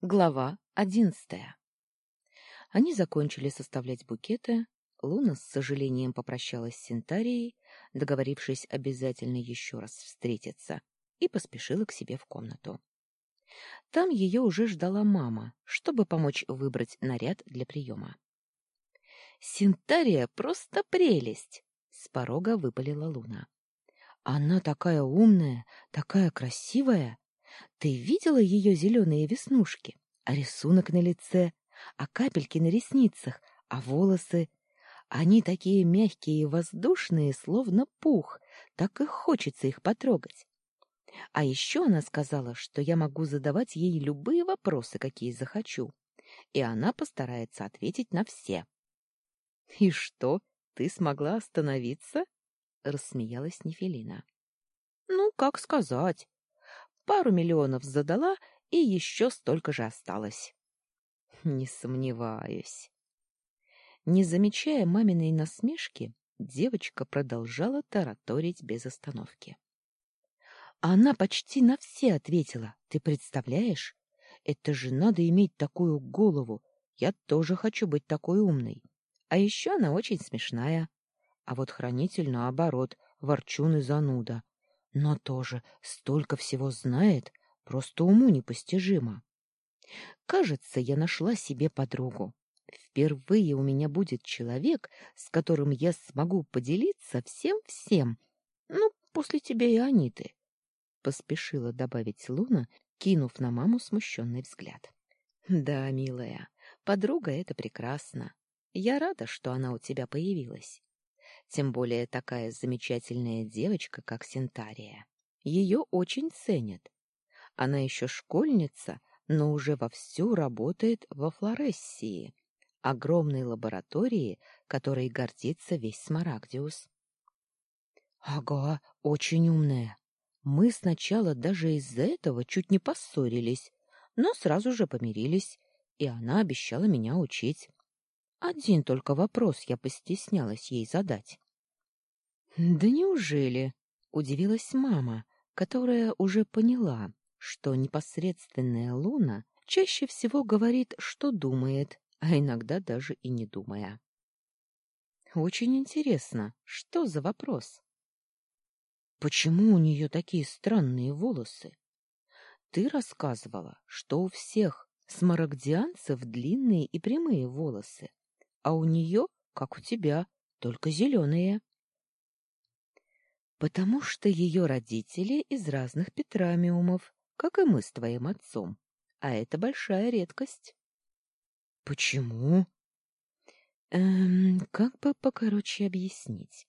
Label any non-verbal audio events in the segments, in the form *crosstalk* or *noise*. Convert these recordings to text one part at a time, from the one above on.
Глава одиннадцатая. Они закончили составлять букеты. Луна с сожалением попрощалась с Синтарией, договорившись обязательно еще раз встретиться, и поспешила к себе в комнату. Там ее уже ждала мама, чтобы помочь выбрать наряд для приема. «Синтария просто прелесть!» — с порога выпалила Луна. «Она такая умная, такая красивая!» Ты видела ее зеленые веснушки, а рисунок на лице, а капельки на ресницах, а волосы? Они такие мягкие и воздушные, словно пух, так и хочется их потрогать. А еще она сказала, что я могу задавать ей любые вопросы, какие захочу, и она постарается ответить на все. — И что, ты смогла остановиться? — рассмеялась Нефелина. — Ну, как сказать пару миллионов задала, и еще столько же осталось. Не сомневаюсь. Не замечая маминой насмешки, девочка продолжала тараторить без остановки. Она почти на все ответила. Ты представляешь? Это же надо иметь такую голову. Я тоже хочу быть такой умной. А еще она очень смешная. А вот хранитель, наоборот, ворчун и зануда но тоже столько всего знает, просто уму непостижимо. Кажется, я нашла себе подругу. Впервые у меня будет человек, с которым я смогу поделиться всем-всем. Ну, после тебя и Аниты. Поспешила добавить Луна, кинув на маму смущенный взгляд. Да, милая, подруга — это прекрасно. Я рада, что она у тебя появилась. Тем более такая замечательная девочка, как Синтария. Ее очень ценят. Она еще школьница, но уже вовсю работает во Флорессии, огромной лаборатории, которой гордится весь Смарагдиус. — Ага, очень умная. Мы сначала даже из-за этого чуть не поссорились, но сразу же помирились, и она обещала меня учить. Один только вопрос я постеснялась ей задать. «Да неужели?» — удивилась мама, которая уже поняла, что непосредственная Луна чаще всего говорит, что думает, а иногда даже и не думая. «Очень интересно, что за вопрос?» «Почему у нее такие странные волосы? Ты рассказывала, что у всех смарагдианцев длинные и прямые волосы, а у нее, как у тебя, только зеленые. Потому что ее родители из разных петрамиумов, как и мы с твоим отцом, а это большая редкость. Почему? Эм, как бы покороче объяснить.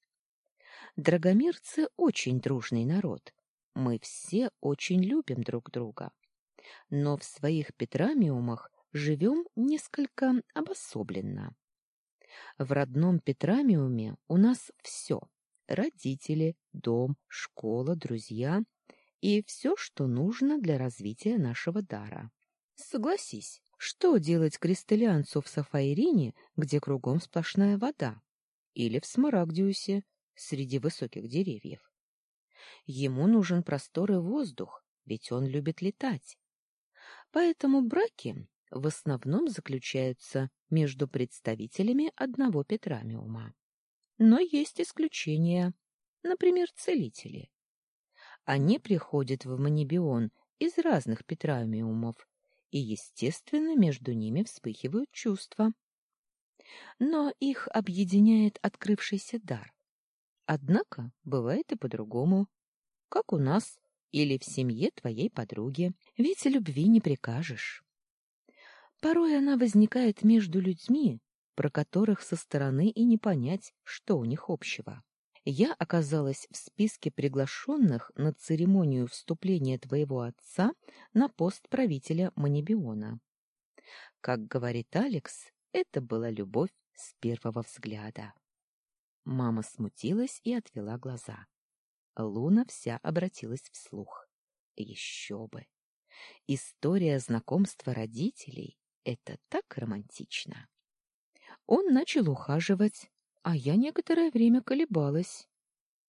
Драгомирцы очень дружный народ. Мы все очень любим друг друга. Но в своих петрамиумах живем несколько обособленно. В родном Петрамиуме у нас все — родители, дом, школа, друзья и все, что нужно для развития нашего дара. Согласись, что делать кристаллианцу в Сафаирине, где кругом сплошная вода? Или в Смарагдиусе, среди высоких деревьев? Ему нужен простор и воздух, ведь он любит летать. Поэтому браки в основном заключаются между представителями одного Петрамиума. Но есть исключения, например, целители. Они приходят в Манибион из разных Петрамиумов, и, естественно, между ними вспыхивают чувства. Но их объединяет открывшийся дар. Однако бывает и по-другому, как у нас или в семье твоей подруги, ведь любви не прикажешь. Порой она возникает между людьми, про которых со стороны и не понять, что у них общего. Я оказалась в списке приглашенных на церемонию вступления твоего отца на пост правителя Манибиона. Как говорит Алекс, это была любовь с первого взгляда. Мама смутилась и отвела глаза. Луна вся обратилась вслух. Еще бы! История знакомства родителей это так романтично. Он начал ухаживать, а я некоторое время колебалась.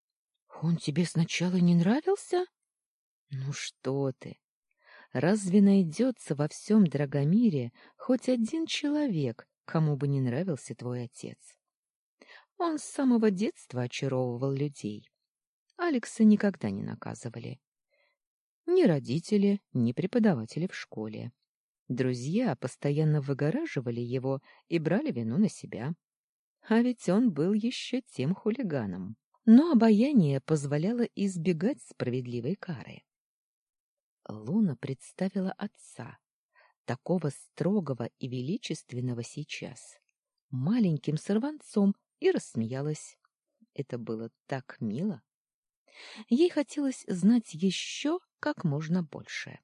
— Он тебе сначала не нравился? — Ну что ты! Разве найдется во всем Драгомире хоть один человек, кому бы не нравился твой отец? Он с самого детства очаровывал людей. Алекса никогда не наказывали. Ни родители, ни преподаватели в школе. Друзья постоянно выгораживали его и брали вину на себя. А ведь он был еще тем хулиганом. Но обаяние позволяло избегать справедливой кары. Луна представила отца, такого строгого и величественного сейчас, маленьким сорванцом, и рассмеялась. Это было так мило. Ей хотелось знать еще как можно больше.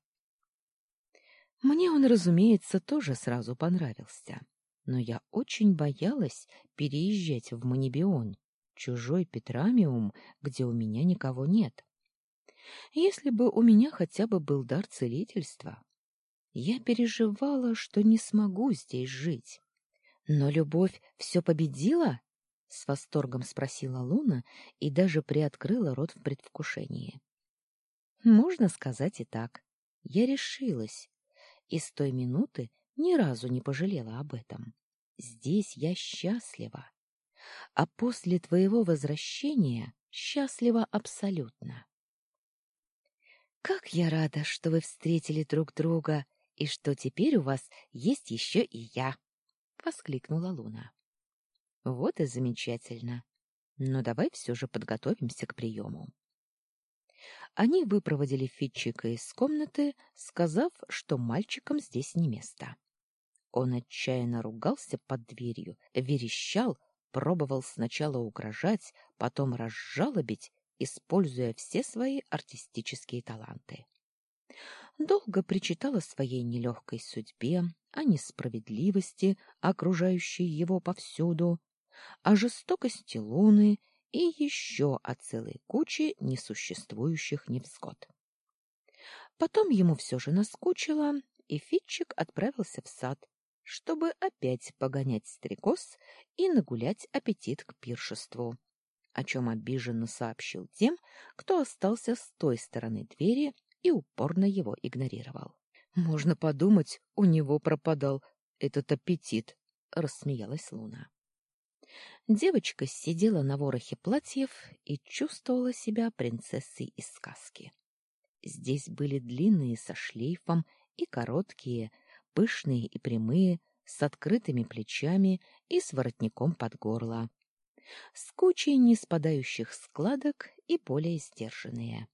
Мне он, разумеется, тоже сразу понравился, но я очень боялась переезжать в Манибион, чужой Петрамиум, где у меня никого нет. Если бы у меня хотя бы был дар целительства, я переживала, что не смогу здесь жить. Но любовь все победила? С восторгом спросила Луна и даже приоткрыла рот в предвкушении. Можно сказать и так. Я решилась, и с той минуты ни разу не пожалела об этом. Здесь я счастлива, а после твоего возвращения счастлива абсолютно. Как я рада, что вы встретили друг друга и что теперь у вас есть еще и я, воскликнула Луна. Вот и замечательно. Но давай все же подготовимся к приему. Они выпроводили Фитчика из комнаты, сказав, что мальчикам здесь не место. Он отчаянно ругался под дверью, верещал, пробовал сначала угрожать, потом разжалобить используя все свои артистические таланты. Долго причитала своей нелегкой судьбе, о несправедливости, окружающей его повсюду, о жестокости луны и еще о целой куче несуществующих невзгод. Потом ему все же наскучило, и Фитчик отправился в сад, чтобы опять погонять стрекоз и нагулять аппетит к пиршеству о чем обиженно сообщил тем, кто остался с той стороны двери и упорно его игнорировал. «Можно подумать, у него пропадал этот аппетит», — рассмеялась Луна. Девочка сидела на ворохе платьев и чувствовала себя принцессой из сказки. Здесь были длинные со шлейфом и короткие, пышные и прямые, с открытыми плечами и с воротником под горло, с кучей неспадающих складок и более сдержанные.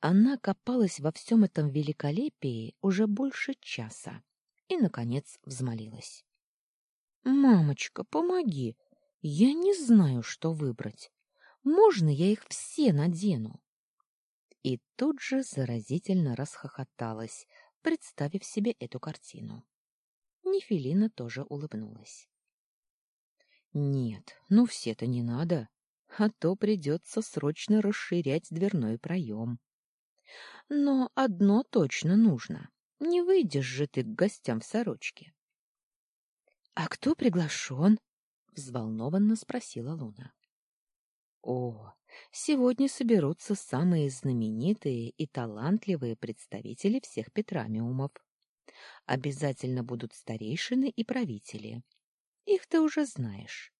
Она копалась во всем этом великолепии уже больше часа и, наконец, взмолилась. — Мамочка, помоги! Я не знаю, что выбрать. Можно я их все надену? И тут же заразительно расхохоталась, представив себе эту картину. Нефелина тоже улыбнулась. Нет, ну все-то не надо, а то придется срочно расширять дверной проем. Но одно точно нужно. Не выйдешь же ты к гостям в сорочке. — А кто приглашен? — взволнованно спросила Луна. — О, сегодня соберутся самые знаменитые и талантливые представители всех Петрамиумов. Обязательно будут старейшины и правители. Их ты уже знаешь.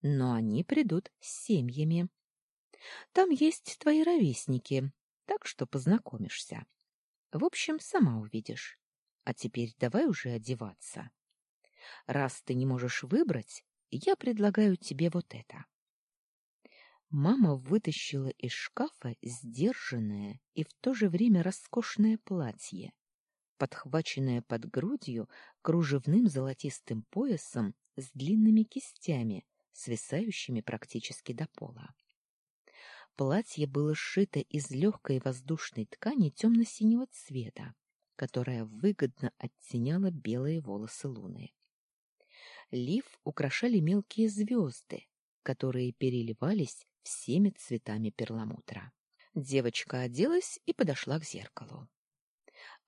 Но они придут с семьями. Там есть твои ровесники, так что познакомишься. В общем, сама увидишь. А теперь давай уже одеваться. Раз ты не можешь выбрать, я предлагаю тебе вот это. Мама вытащила из шкафа сдержанное и в то же время роскошное платье, подхваченное под грудью кружевным золотистым поясом с длинными кистями, свисающими практически до пола. Платье было сшито из легкой воздушной ткани темно-синего цвета, которая выгодно оттеняла белые волосы луны. Лиф украшали мелкие звезды, которые переливались всеми цветами перламутра. Девочка оделась и подошла к зеркалу.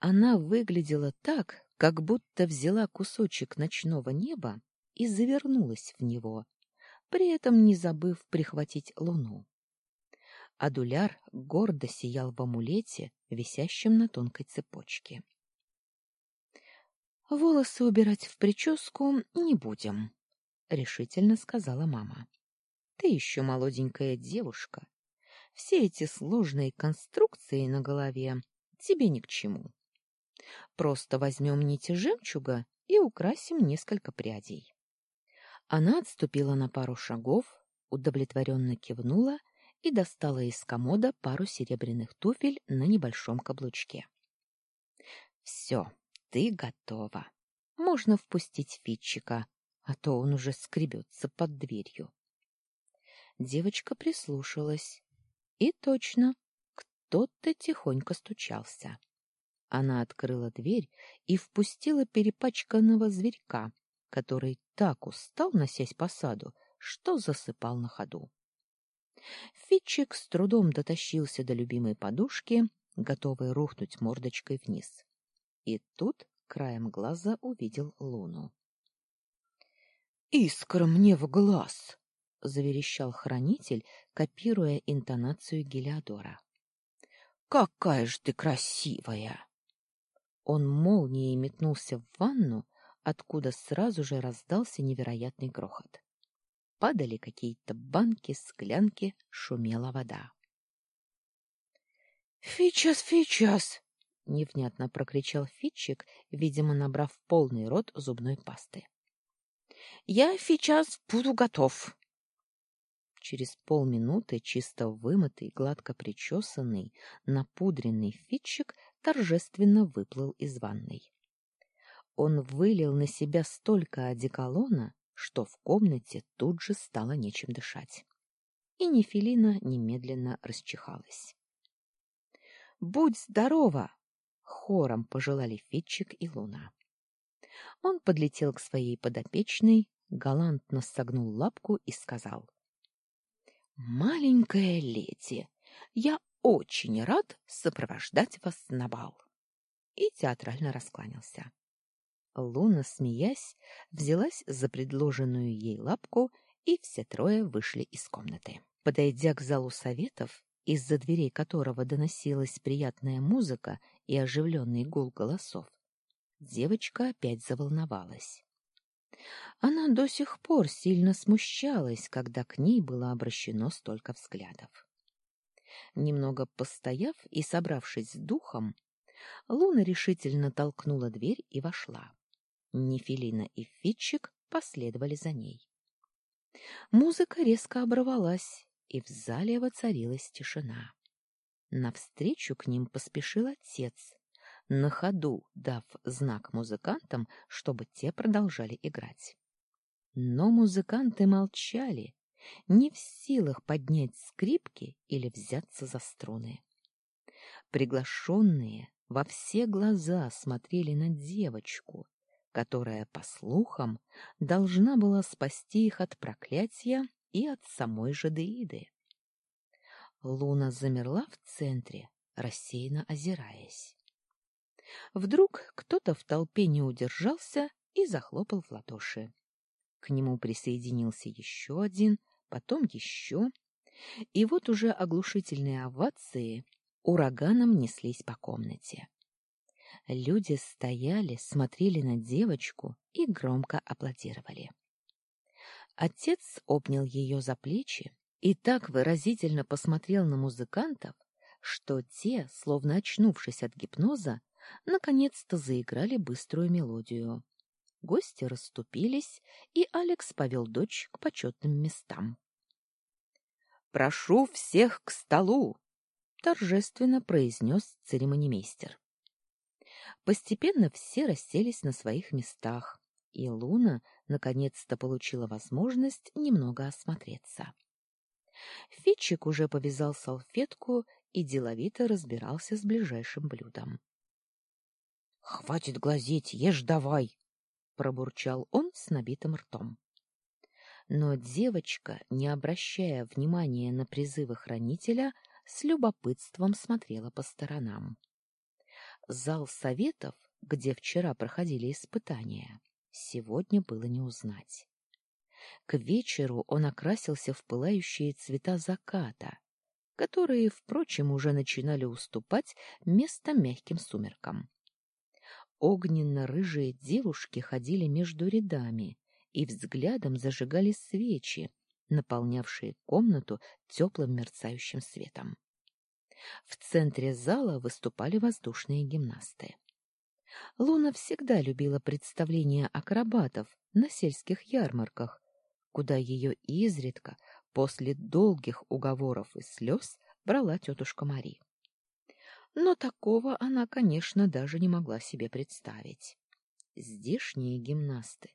Она выглядела так, как будто взяла кусочек ночного неба и завернулась в него, при этом не забыв прихватить луну. Адуляр гордо сиял в амулете, висящем на тонкой цепочке. Волосы убирать в прическу не будем, решительно сказала мама. Ты еще молоденькая девушка. Все эти сложные конструкции на голове тебе ни к чему. Просто возьмем нити жемчуга и украсим несколько прядей. Она отступила на пару шагов, удовлетворенно кивнула и достала из комода пару серебряных туфель на небольшом каблучке. Все, ты готова. Можно впустить Фитчика, а то он уже скребется под дверью. Девочка прислушалась. И точно, кто-то тихонько стучался. Она открыла дверь и впустила перепачканного зверька, который так устал, носясь по саду, что засыпал на ходу. Фитчик с трудом дотащился до любимой подушки, готовый рухнуть мордочкой вниз. И тут краем глаза увидел луну. «Искра мне в глаз!» — заверещал хранитель, копируя интонацию Гелиодора. «Какая ж ты красивая!» Он молнией метнулся в ванну, откуда сразу же раздался невероятный грохот. Падали какие-то банки, склянки, шумела вода. «Фичас, фичас!» — невнятно прокричал Фитчик, видимо, набрав полный рот зубной пасты. «Я сейчас буду готов!» Через полминуты чисто вымытый, гладко причесанный, напудренный Фитчик торжественно выплыл из ванной. Он вылил на себя столько одеколона, что в комнате тут же стало нечем дышать. И Нефелина немедленно расчихалась. «Будь здорова!» — хором пожелали Фитчик и Луна. Он подлетел к своей подопечной, галантно согнул лапку и сказал. «Маленькая леди, я очень рад сопровождать вас на бал!» И театрально раскланялся. Луна, смеясь, взялась за предложенную ей лапку, и все трое вышли из комнаты. Подойдя к залу советов, из-за дверей которого доносилась приятная музыка и оживленный гул голосов, девочка опять заволновалась. Она до сих пор сильно смущалась, когда к ней было обращено столько взглядов. Немного постояв и собравшись с духом, Луна решительно толкнула дверь и вошла. Нефелина и Фитчик последовали за ней. Музыка резко оборвалась, и в зале воцарилась тишина. Навстречу к ним поспешил отец, на ходу дав знак музыкантам, чтобы те продолжали играть. Но музыканты молчали, не в силах поднять скрипки или взяться за струны. Приглашенные во все глаза смотрели на девочку, которая, по слухам, должна была спасти их от проклятия и от самой же Деиды. Луна замерла в центре, рассеянно озираясь. Вдруг кто-то в толпе не удержался и захлопал в ладоши. К нему присоединился еще один, потом еще, и вот уже оглушительные овации ураганом неслись по комнате. Люди стояли, смотрели на девочку и громко аплодировали. Отец обнял ее за плечи и так выразительно посмотрел на музыкантов, что те, словно очнувшись от гипноза, наконец-то заиграли быструю мелодию. Гости расступились, и Алекс повел дочь к почетным местам. «Прошу всех к столу!» — торжественно произнес церемонимейстер. Постепенно все расселись на своих местах, и Луна наконец-то получила возможность немного осмотреться. Фитчик уже повязал салфетку и деловито разбирался с ближайшим блюдом. — Хватит глазеть, ешь давай! — пробурчал он с набитым ртом. Но девочка, не обращая внимания на призывы хранителя, с любопытством смотрела по сторонам. Зал советов, где вчера проходили испытания, сегодня было не узнать. К вечеру он окрасился в пылающие цвета заката, которые, впрочем, уже начинали уступать место мягким сумеркам. Огненно-рыжие девушки ходили между рядами и взглядом зажигали свечи, наполнявшие комнату теплым мерцающим светом. В центре зала выступали воздушные гимнасты. Луна всегда любила представления акробатов на сельских ярмарках, куда ее изредка, после долгих уговоров и слез, брала тетушка Мари. Но такого она, конечно, даже не могла себе представить. Здешние гимнасты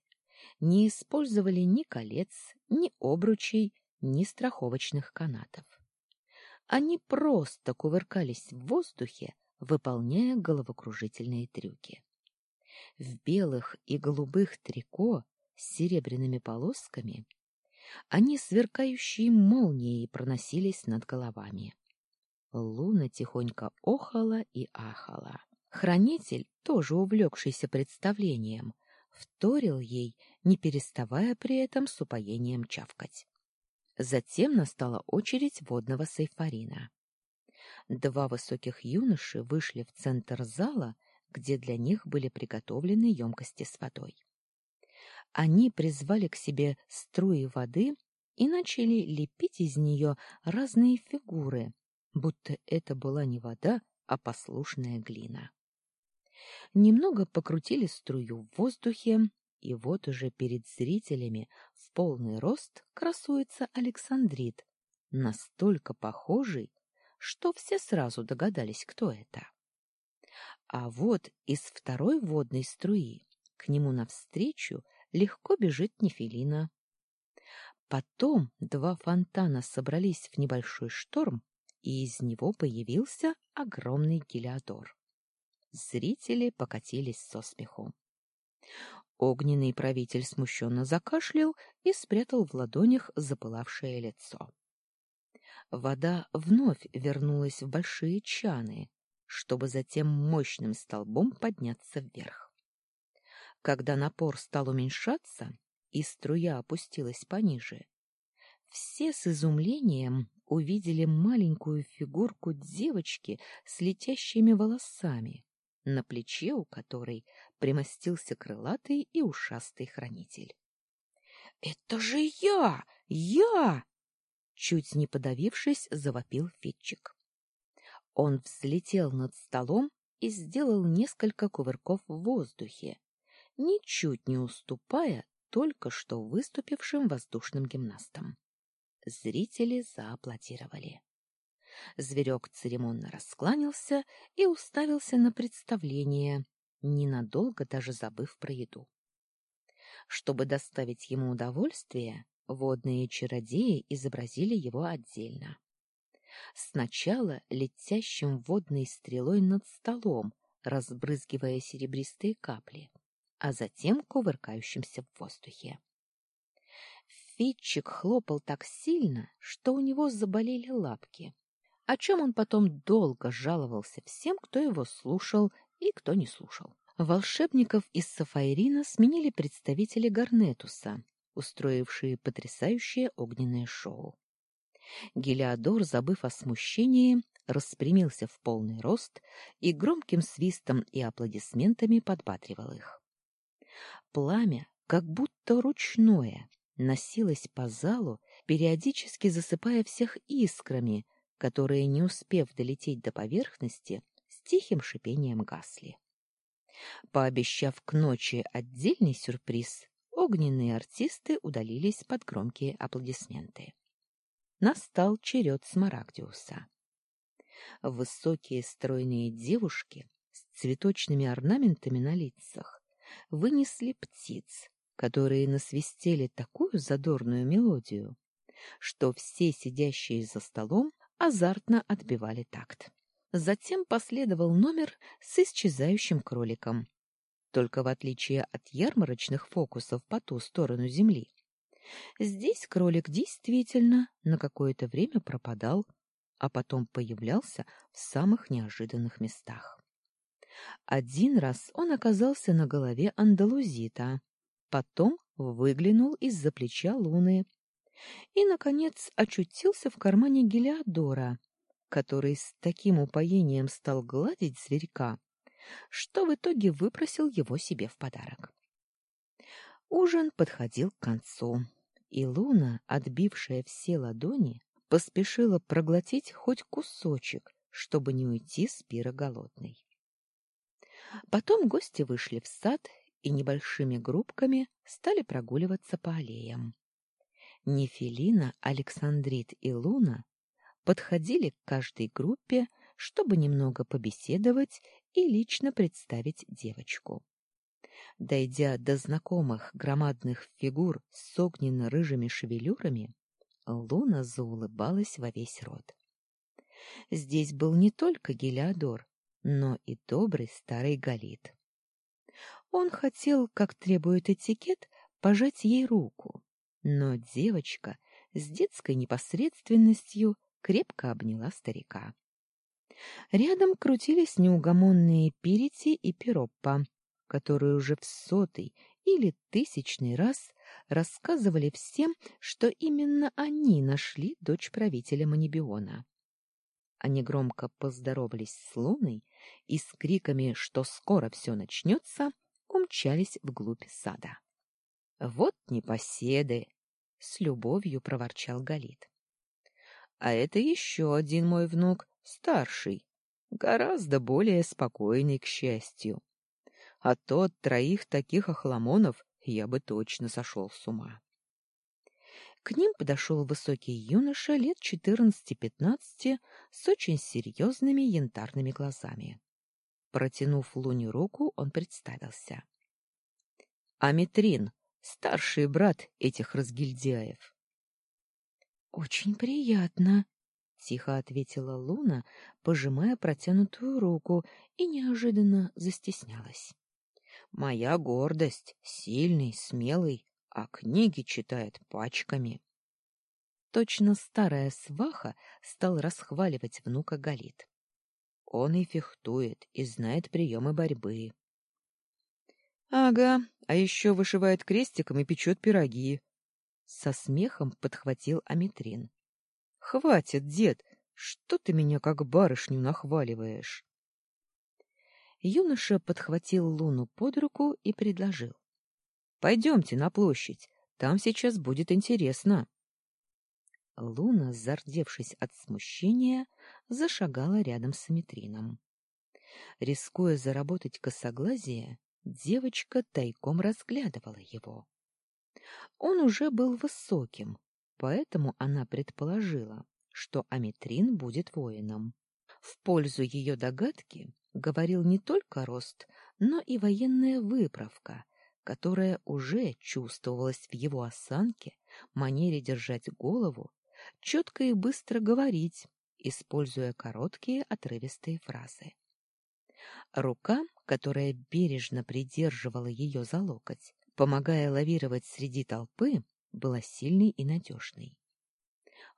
не использовали ни колец, ни обручей, ни страховочных канатов. Они просто кувыркались в воздухе, выполняя головокружительные трюки. В белых и голубых трико с серебряными полосками они сверкающие молнией проносились над головами. Луна тихонько охала и ахала. Хранитель, тоже увлекшийся представлением, вторил ей, не переставая при этом с упоением чавкать. Затем настала очередь водного сайфарина. Два высоких юноши вышли в центр зала, где для них были приготовлены емкости с водой. Они призвали к себе струи воды и начали лепить из нее разные фигуры, будто это была не вода, а послушная глина. Немного покрутили струю в воздухе, и вот уже перед зрителями в полный рост красуется Александрит, настолько похожий, что все сразу догадались, кто это. А вот из второй водной струи к нему навстречу легко бежит Нефелина. Потом два фонтана собрались в небольшой шторм, и из него появился огромный гелиодор. Зрители покатились со смеху. Огненный правитель смущенно закашлял и спрятал в ладонях запылавшее лицо. Вода вновь вернулась в большие чаны, чтобы затем мощным столбом подняться вверх. Когда напор стал уменьшаться и струя опустилась пониже, все с изумлением увидели маленькую фигурку девочки с летящими волосами, на плече у которой примостился крылатый и ушастый хранитель. — Это же я! Я! Чуть не подавившись, завопил Фитчик. Он взлетел над столом и сделал несколько кувырков в воздухе, ничуть не уступая только что выступившим воздушным гимнастам. Зрители зааплодировали. Зверек церемонно раскланялся и уставился на представление, ненадолго даже забыв про еду. Чтобы доставить ему удовольствие, водные чародеи изобразили его отдельно. Сначала летящим водной стрелой над столом, разбрызгивая серебристые капли, а затем кувыркающимся в воздухе. Фитчик хлопал так сильно, что у него заболели лапки, о чем он потом долго жаловался всем, кто его слушал и кто не слушал. Волшебников из Сафаирина сменили представители Гарнетуса, устроившие потрясающее огненное шоу. Гелиодор, забыв о смущении, распрямился в полный рост и громким свистом и аплодисментами подбатривал их. Пламя, как будто ручное, носилось по залу, периодически засыпая всех искрами, которые, не успев долететь до поверхности, с тихим шипением гасли. Пообещав к ночи отдельный сюрприз, огненные артисты удалились под громкие аплодисменты. Настал черед Смарагдиуса. Высокие стройные девушки с цветочными орнаментами на лицах вынесли птиц, которые насвистели такую задорную мелодию, что все сидящие за столом азартно отбивали такт. Затем последовал номер с исчезающим кроликом. Только в отличие от ярмарочных фокусов по ту сторону земли, здесь кролик действительно на какое-то время пропадал, а потом появлялся в самых неожиданных местах. Один раз он оказался на голове андалузита, потом выглянул из-за плеча Луны и, наконец, очутился в кармане Гелиодора, который с таким упоением стал гладить зверька, что в итоге выпросил его себе в подарок. Ужин подходил к концу, и Луна, отбившая все ладони, поспешила проглотить хоть кусочек, чтобы не уйти с пира голодной. Потом гости вышли в сад и небольшими группками стали прогуливаться по аллеям. Нефелина, Александрит и Луна подходили к каждой группе, чтобы немного побеседовать и лично представить девочку. Дойдя до знакомых громадных фигур с огненно-рыжими шевелюрами, Луна заулыбалась во весь рот. Здесь был не только Гелиодор, но и добрый старый Галит. Он хотел, как требует этикет, пожать ей руку, но девочка с детской непосредственностью крепко обняла старика. Рядом крутились неугомонные Пирити и Пироппа, которые уже в сотый или тысячный раз рассказывали всем, что именно они нашли дочь правителя Манибиона. Они громко поздоровались с Луной и с криками, что скоро все начнется, умчались вглубь сада. — Вот непоседы! — с любовью проворчал Галит. — А это еще один мой внук, старший, гораздо более спокойный, к счастью. А то от троих таких охламонов я бы точно сошел с ума. К ним подошел высокий юноша лет четырнадцати-пятнадцати с очень серьезными янтарными глазами. Протянув Луне руку, он представился. — Аметрин, старший брат этих разгильдяев. — Очень приятно, — тихо ответила Луна, пожимая протянутую руку, и неожиданно застеснялась. — Моя гордость, сильный, смелый, а книги читает пачками. Точно старая сваха стал расхваливать внука Галит. Он и фехтует, и знает приемы борьбы. Ага, а еще вышивает крестиком и печет пироги. Со смехом подхватил Аметрин. Хватит, дед, что ты меня как барышню нахваливаешь? Юноша подхватил Луну под руку и предложил. Пойдемте на площадь, там сейчас будет интересно. Луна, зардевшись от смущения, зашагала рядом с Аметрином. Рискуя заработать косоглазие, девочка тайком разглядывала его. Он уже был высоким, поэтому она предположила, что Аметрин будет воином. В пользу ее догадки говорил не только рост, но и военная выправка, которая уже чувствовалась в его осанке, манере держать голову, четко и быстро говорить, используя короткие отрывистые фразы. Рука, которая бережно придерживала ее за локоть, помогая лавировать среди толпы, была сильной и надежной.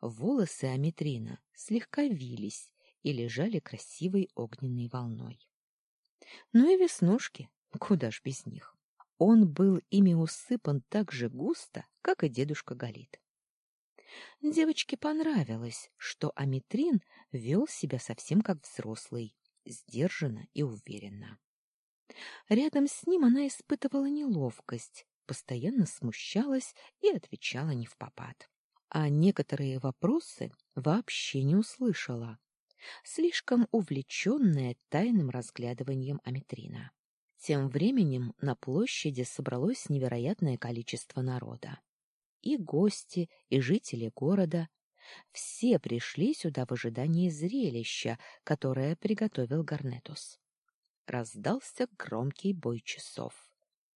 Волосы Аметрина слегка вились и лежали красивой огненной волной. Ну и веснушки, куда ж без них. Он был ими усыпан так же густо, как и дедушка Галит. Девочке понравилось, что Аметрин вел себя совсем как взрослый, сдержанно и уверенно. Рядом с ним она испытывала неловкость, постоянно смущалась и отвечала не в попад. А некоторые вопросы вообще не услышала, слишком увлеченная тайным разглядыванием Аметрина. Тем временем на площади собралось невероятное количество народа. И гости, и жители города. Все пришли сюда в ожидании зрелища, которое приготовил Гарнетус. Раздался громкий бой часов.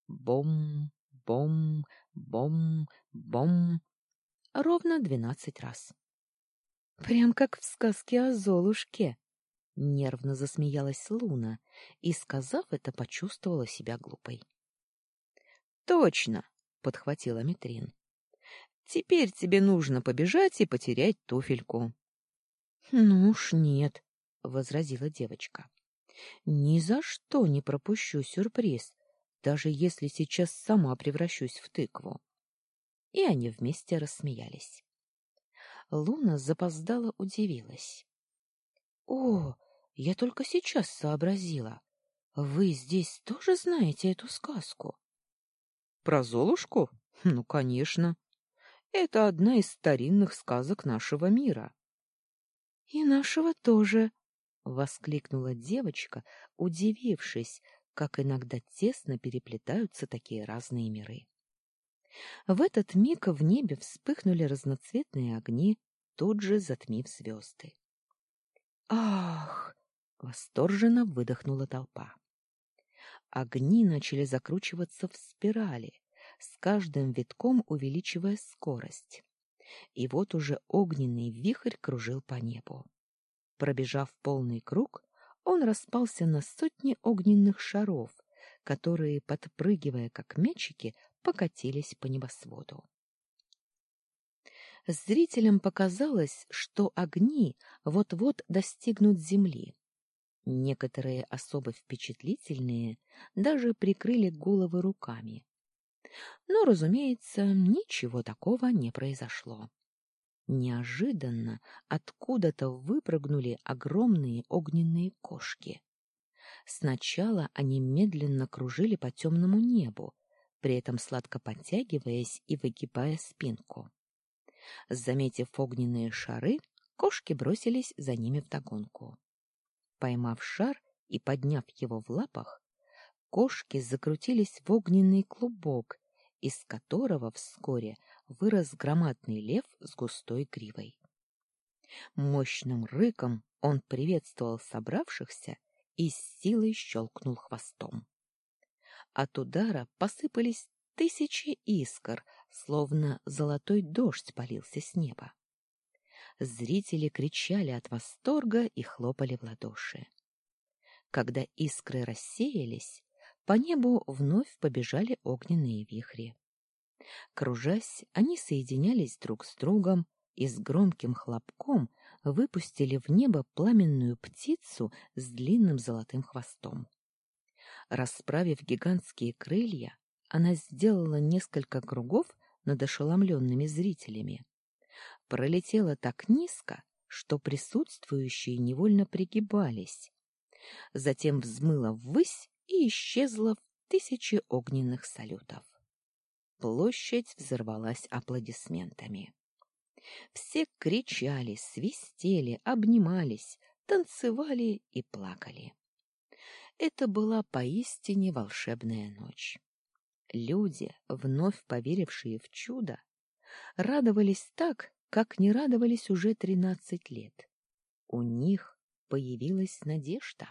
Бом, бом, бом, бом. Ровно двенадцать раз. Прям как в сказке о Золушке, Нервно засмеялась Луна и, сказав это, почувствовала себя глупой. Точно, подхватила Митрин. Теперь тебе нужно побежать и потерять туфельку. Ну уж нет, возразила девочка. Ни за что не пропущу сюрприз, даже если сейчас сама превращусь в тыкву. И они вместе рассмеялись. Луна запоздала удивилась. О, я только сейчас сообразила. Вы здесь тоже знаете эту сказку? Про Золушку? *laughs* Ну, конечно. Это одна из старинных сказок нашего мира. И нашего тоже, воскликнула девочка, удивившись, как иногда тесно переплетаются такие разные миры. В этот миг в небе вспыхнули разноцветные огни, тут же затмив звезды. «Ах!» — восторженно выдохнула толпа. Огни начали закручиваться в спирали, с каждым витком увеличивая скорость. И вот уже огненный вихрь кружил по небу. Пробежав полный круг, он распался на сотни огненных шаров, которые, подпрыгивая как мячики, покатились по небосводу. Зрителям показалось, что огни вот-вот достигнут земли. Некоторые особо впечатлительные даже прикрыли головы руками. Но, разумеется, ничего такого не произошло. Неожиданно откуда-то выпрыгнули огромные огненные кошки. Сначала они медленно кружили по темному небу, при этом сладко подтягиваясь и выгибая спинку. Заметив огненные шары, кошки бросились за ними вдогонку. Поймав шар и подняв его в лапах, кошки закрутились в огненный клубок, из которого вскоре вырос громадный лев с густой гривой. Мощным рыком он приветствовал собравшихся и с силой щелкнул хвостом. От удара посыпались тысячи искр, словно золотой дождь полился с неба. Зрители кричали от восторга и хлопали в ладоши. Когда искры рассеялись, по небу вновь побежали огненные вихри. Кружась, они соединялись друг с другом и с громким хлопком выпустили в небо пламенную птицу с длинным золотым хвостом. Расправив гигантские крылья, она сделала несколько кругов над ошеломленными зрителями. Пролетела так низко, что присутствующие невольно пригибались. Затем взмыла ввысь и исчезла в тысячи огненных салютов. Площадь взорвалась аплодисментами. Все кричали, свистели, обнимались, танцевали и плакали. Это была поистине волшебная ночь. Люди, вновь поверившие в чудо, радовались так, как не радовались уже тринадцать лет. У них появилась надежда.